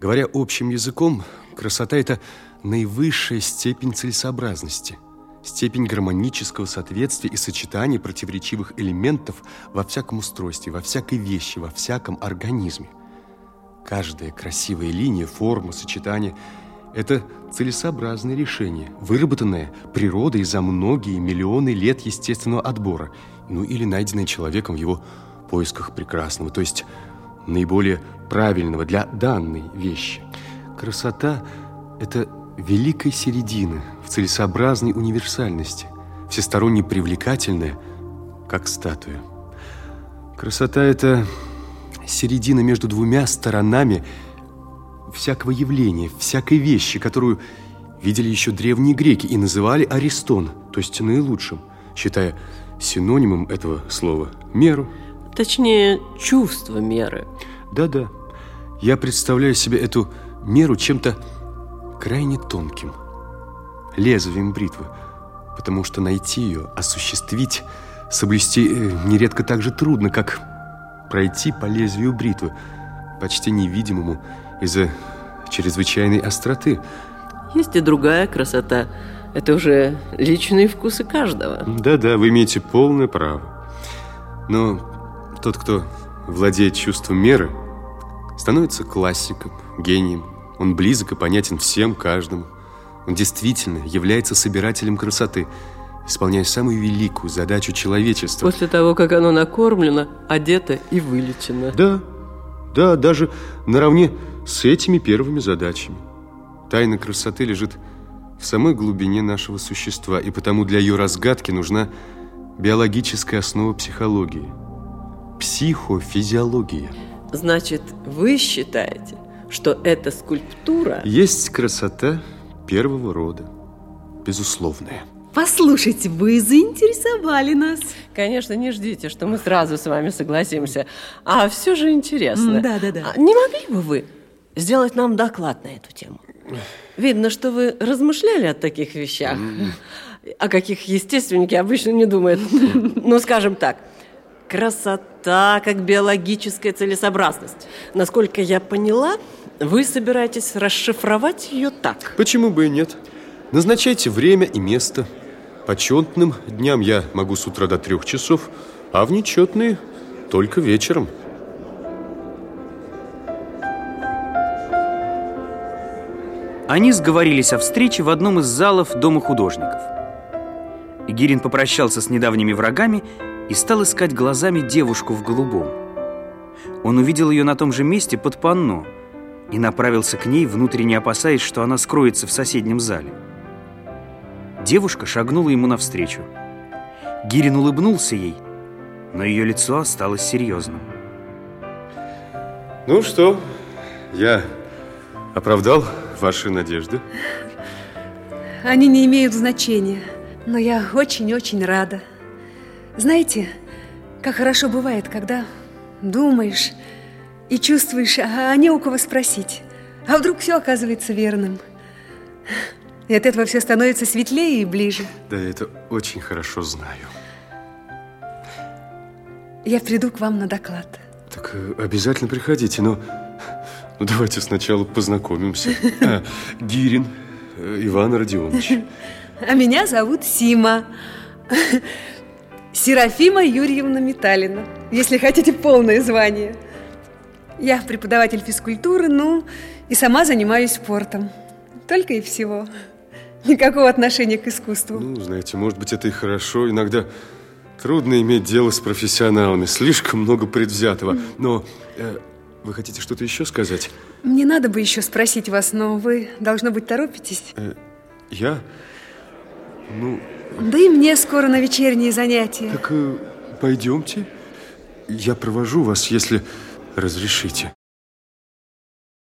Говоря общим языком, красота – это наивысшая степень целесообразности, степень гармонического соответствия и сочетания противоречивых элементов во всяком устройстве, во всякой вещи, во всяком организме. Каждая красивая линия, форма, сочетание – это целесообразное решение, выработанное природой за многие миллионы лет естественного отбора, ну или найденное человеком в его поисках прекрасного, то есть наиболее правильного для данной вещи. Красота – это великая середина в целесообразной универсальности, всесторонне привлекательная, как статуя. Красота – это середина между двумя сторонами всякого явления, всякой вещи, которую видели еще древние греки и называли Аристон, то есть наилучшим, считая синонимом этого слова меру. Точнее, чувство меры. Да-да. Я представляю себе эту меру чем-то крайне тонким, лезвием бритвы, потому что найти ее, осуществить, соблюсти э, нередко так же трудно, как пройти по лезвию бритвы, почти невидимому из-за чрезвычайной остроты. Есть и другая красота. Это уже личные вкусы каждого. Да-да, вы имеете полное право. Но тот, кто владеет чувством меры, становится классиком, гением. Он близок и понятен всем, каждому. Он действительно является собирателем красоты, исполняя самую великую задачу человечества. После того, как оно накормлено, одето и вылечено. Да, да, даже наравне с этими первыми задачами. Тайна красоты лежит в самой глубине нашего существа, и потому для ее разгадки нужна биологическая основа психологии. Психофизиология. Значит, вы считаете, что эта скульптура... Есть красота первого рода, безусловная. Послушайте, вы заинтересовали нас. Конечно, не ждите, что мы сразу с вами согласимся. А все же интересно. Да, да, да. А не могли бы вы сделать нам доклад на эту тему? Видно, что вы размышляли о таких вещах, о каких естественники обычно не думают. Ну, скажем так, красота как биологическая целесообразность. Насколько я поняла, вы собираетесь расшифровать ее так. Почему бы и нет? Назначайте время и место. Почетным дням я могу с утра до трех часов, а в нечетные только вечером. Они сговорились о встрече в одном из залов Дома художников. Гирин попрощался с недавними врагами и стал искать глазами девушку в голубом. Он увидел ее на том же месте под панно и направился к ней, внутренне опасаясь, что она скроется в соседнем зале. Девушка шагнула ему навстречу. Гирин улыбнулся ей, но ее лицо осталось серьезным. Ну что, я оправдал ваши надежды? Они не имеют значения, но я очень-очень рада. Знаете, как хорошо бывает, когда думаешь и чувствуешь, а не у кого спросить. А вдруг все оказывается верным. И от этого все становится светлее и ближе. Да, я это очень хорошо знаю. Я приду к вам на доклад. Так э, обязательно приходите, но ну, давайте сначала познакомимся. А, Гирин э, Иван Родионович. А меня зовут Сима. Серафима Юрьевна Металина, если хотите полное звание. Я преподаватель физкультуры, ну, и сама занимаюсь спортом. Только и всего. Никакого отношения к искусству. Ну, знаете, может быть, это и хорошо. Иногда трудно иметь дело с профессионалами. Слишком много предвзятого. Но э, вы хотите что-то еще сказать? Мне надо бы еще спросить вас, но вы, должно быть, торопитесь. Э, я? Ну... Да и мне скоро на вечерние занятия. Так э, пойдемте. Я провожу вас, если разрешите.